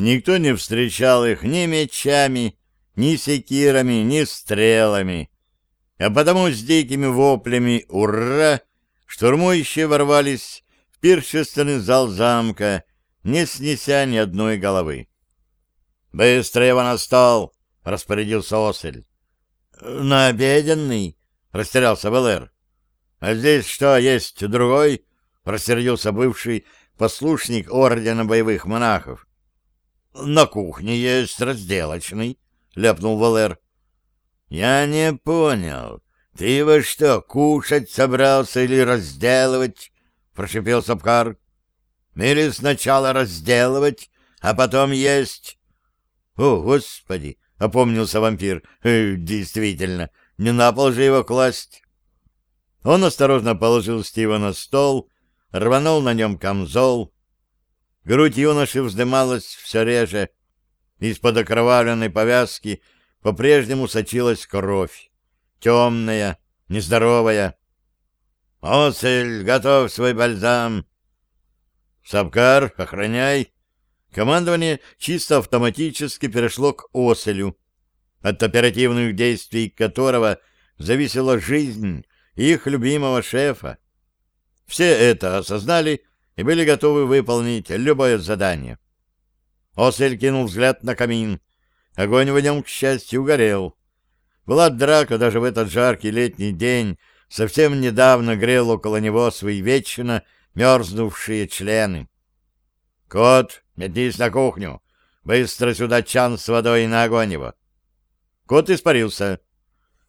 Никто не встречал их ни мечами, ни секирами, ни стрелами, а потому с дикими воплями «Ура!» штурмующие ворвались в пиршественный зал замка, не снеся ни одной головы. «Быстро его на стол!» — распорядился Осель. «На обеденный?» — растерялся Валер. «А здесь что, есть другой?» — рассердился бывший послушник ордена боевых монахов. «На кухне есть разделочный», — ляпнул Валер. «Я не понял. Ты его что, кушать собрался или разделывать?» — прошипел Сапкар. «Или сначала разделывать, а потом есть?» «О, Господи!» — опомнился вампир. «Э, «Действительно, не на пол же его класть». Он осторожно положил Стива на стол, рванул на нем камзол. Грудь юноши вздымалась все реже. Из-под окровавленной повязки по-прежнему сочилась кровь. Темная, нездоровая. «Осель, готов свой бальзам!» «Сапкар, охраняй!» Командование чисто автоматически перешло к Оселю, от оперативных действий которого зависела жизнь их любимого шефа. Все это осознали и были готовы выполнить любое задание. Осель кинул взгляд на камин. Огонь в нем, к счастью, горел. Была драка даже в этот жаркий летний день, совсем недавно грел около него свои вечно мерзнувшие члены. «Кот, метнись на кухню! Быстро сюда чан с водой на огонь его!» Кот испарился.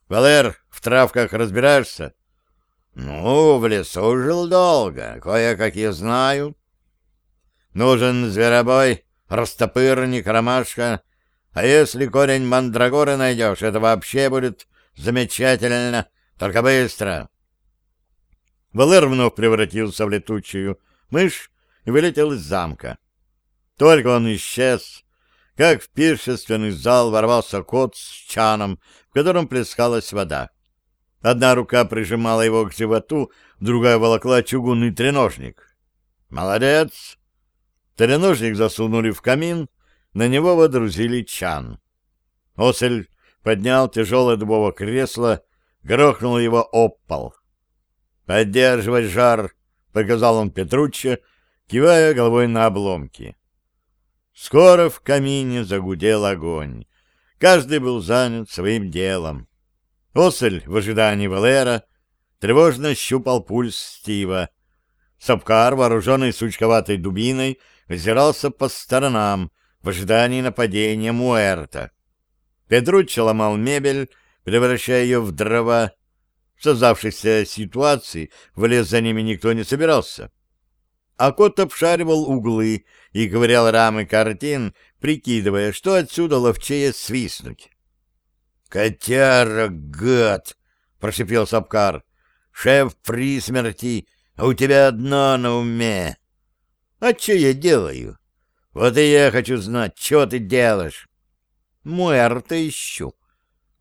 «Валер, в травках разбираешься?» «Ну, в лесу жил долго, кое-какие знаю». «Нужен зверобой, растопырник, ромашка. А если корень мандрагоры найдешь, это вообще будет замечательно, только быстро». Валер вновь превратился в летучую мышь и вылетел из замка. Только он исчез, как в пиршественный зал ворвался кот с чаном, в котором плескалась вода. Одна рука прижимала его к животу, другая волокла чугунный треножник. «Молодец!» Треножник засунули в камин, на него водрузили чан. Осель поднял тяжелое дубовое кресло, грохнул его об пол. «Поддерживай жар!» — показал он Петруччо, кивая головой на обломки. Скоро в камине загудел огонь. Каждый был занят своим делом. Осель в ожидании Валера тревожно щупал пульс Стива. Сапкар, вооруженный сучковатой дубиной, озирался по сторонам в ожидании нападения Муэрта. Петруччо ломал мебель, превращая ее в дрова. В создавшейся ситуации в лес за ними никто не собирался. А кот обшаривал углы и ковырял рамы картин, прикидывая, что отсюда ловчее свистнуть. «Котяра, гад!» — прошипел Сапкар. «Шеф при смерти, а у тебя одно на уме». «А что я делаю?» «Вот и я хочу знать, что ты делаешь». «Муэрта ищу».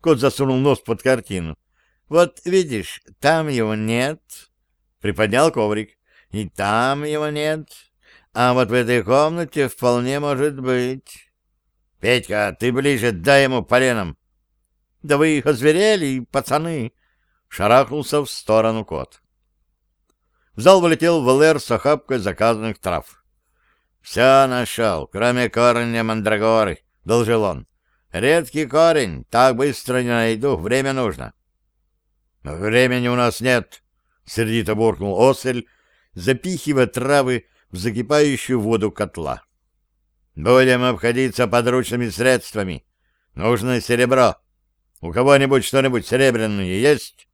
Кот засунул нос под картину. «Вот видишь, там его нет». Приподнял коврик. «И там его нет. А вот в этой комнате вполне может быть». «Петька, ты ближе, дай ему поленом». Да вы их озверели, пацаны! Шарахнулся в сторону кот. В зал вылетел Валер с охапкой заказанных трав. «Все нашел, кроме корня мандрагоры», — должил он. «Редкий корень, так быстро не найду, время нужно». «Времени у нас нет», — сердито буркнул Осель, запихивая травы в закипающую воду котла. «Будем обходиться подручными средствами. Нужно серебро. У кого-нибудь что-нибудь серебряное есть?»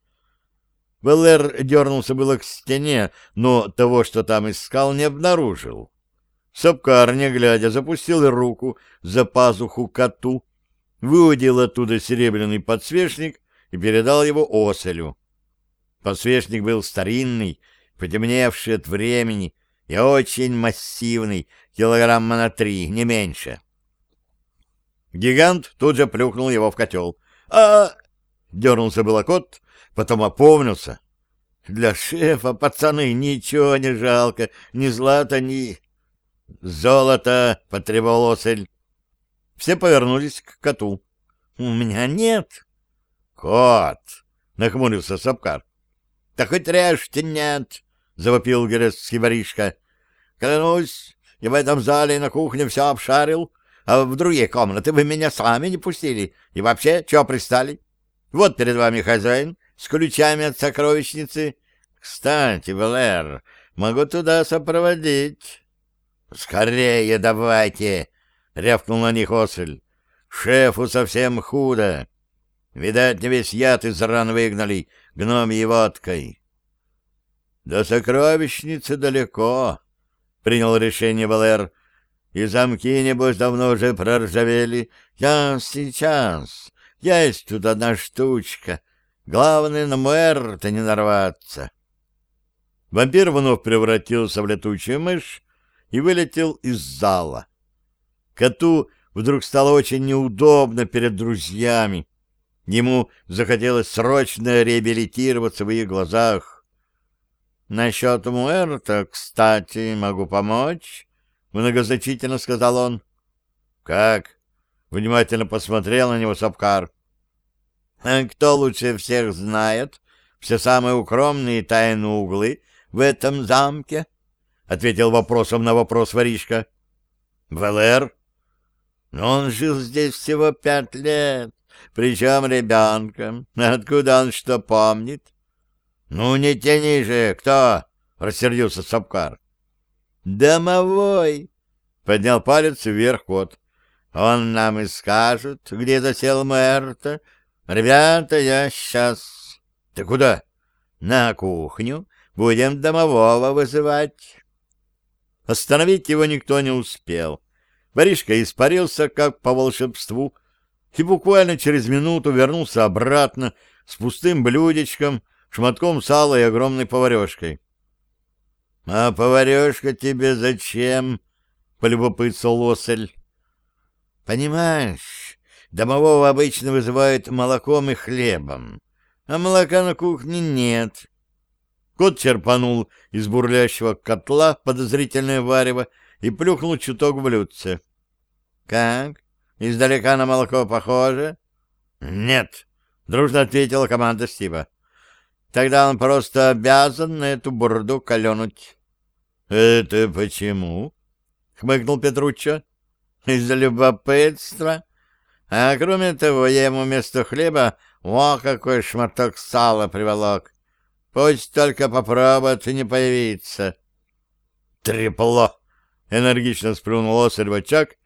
Беллер дернулся было к стене, но того, что там искал, не обнаружил. Сапкар, не глядя, запустил руку за пазуху коту, выудил оттуда серебряный подсвечник и передал его оселю. Подсвечник был старинный, потемневший от времени и очень массивный, килограмма на три, не меньше. Гигант тут же плюхнул его в котел — а Дернулся было кот, потом опомнился. Для шефа, пацаны, ничего не жалко, ни злата, ни... «Золото!» — потребовал Осель. Все повернулись к коту. «У меня нет». «Кот!» — нахмурился Сапкар. «Да хоть режьте нет!» — завопил герецкий воришка. «Клянусь, я в этом зале на кухне все обшарил, а в другие комнаты вы меня сами не пустили. И вообще, чего пристали? Вот перед вами хозяин с ключами от сокровищницы. Кстати, Валер, могу туда сопроводить». «Скорее давайте!» — рявкнул на них Осель. «Шефу совсем худо. Видать, не весь яд из ран выгнали гномьей водкой». «До сокровищницы далеко», — принял решение Валер. «И замки, небось, давно уже проржавели. Я сейчас. Есть тут одна штучка. Главное, на мэр-то не нарваться». Вампир вновь превратился в летучую мышь и вылетел из зала. Коту вдруг стало очень неудобно перед друзьями. Ему захотелось срочно реабилитироваться в их глазах. «Насчет Муэрта, кстати, могу помочь», — многозначительно сказал он. «Как?» — внимательно посмотрел на него Сапкар. «А кто лучше всех знает все самые укромные тайные углы в этом замке?» — ответил вопросом на вопрос воришка. «Валер?» Но он жил здесь всего пять лет, причем ребенком. Откуда он что помнит? — Ну, не тяни же, кто? — рассердился Сапкар. — Домовой! — поднял палец вверх кот. — Он нам и скажет, где засел мэр-то. Ребята, я сейчас... — Ты куда? — На кухню. Будем домового вызывать. Остановить его никто не успел. — Воришка испарился, как по волшебству, и буквально через минуту вернулся обратно с пустым блюдечком, шматком сала и огромной поварешкой. — А поварешка тебе зачем? — полюбопытствовал Осель. — Понимаешь, домового обычно вызывают молоком и хлебом, а молока на кухне нет. Кот черпанул из бурлящего котла подозрительное варево и плюхнул чуток в блюдце. — Как? Издалека на молоко похоже? — Нет, — дружно ответила команда Стива. — Тогда он просто обязан на эту бурду каленуть. — Это почему? — хмыкнул Петруччо. — Из-за любопытства. А кроме того, я ему вместо хлеба о какой шматок сала приволок. Пусть только попробует не появиться. — Трепло! — энергично сплюнул очаг,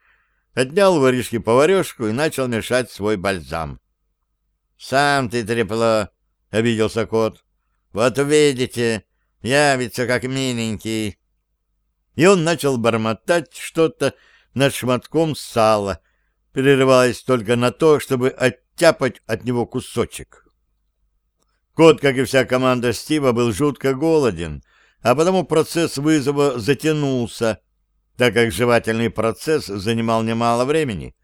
отнял воришки поварешку и начал мешать свой бальзам. — Сам ты трепло! — обиделся кот. — Вот увидите, явится как миленький. И он начал бормотать что-то над шматком сала, перерываясь только на то, чтобы оттяпать от него кусочек. Кот, как и вся команда Стива, был жутко голоден, а потому процесс вызова затянулся, так как жевательный процесс занимал немало времени,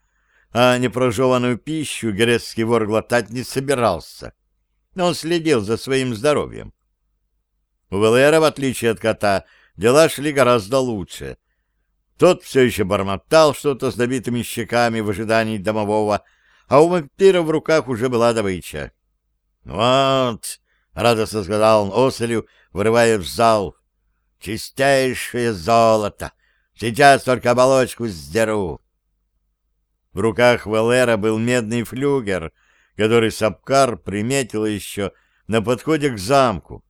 а непрожеванную пищу грецкий вор глотать не собирался. Он следил за своим здоровьем. У Велера, в отличие от кота, дела шли гораздо лучше. Тот все еще бормотал что-то с добитыми щеками в ожидании домового, а у вампира в руках уже была добыча. «Вот!» — радостно сказал он Оселю, вырывая в зал. «Чистейшее золото! Сейчас только оболочку сдеру. В руках Валера был медный флюгер, который Сапкар приметил еще на подходе к замку.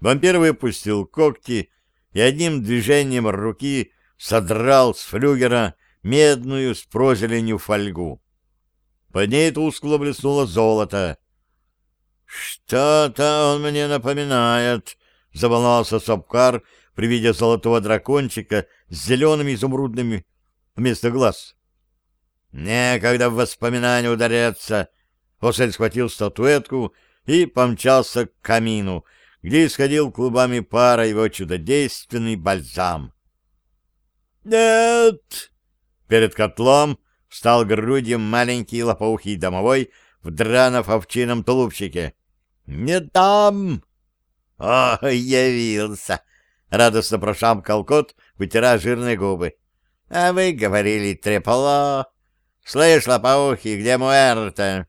Вампир выпустил когти и одним движением руки содрал с флюгера медную с прозеленью фольгу. Под ней тускло блеснуло золото. «Что-то он мне напоминает», — заволновался Сапкар, при виде золотого дракончика с зелеными изумрудными вместо глаз. «Некогда в воспоминания ударяться!» Осель схватил статуэтку и помчался к камину, где исходил клубами пара его чудодейственный бальзам. «Нет!» Перед котлом встал грудью маленький лопоухий домовой в драно-овчином тулупчике. «Не там!» «О, явился!» — радостно прошамкал кот, вытирая жирные губы. — А вы говорили трепло. Слышь, лопоухий, где Муэрто?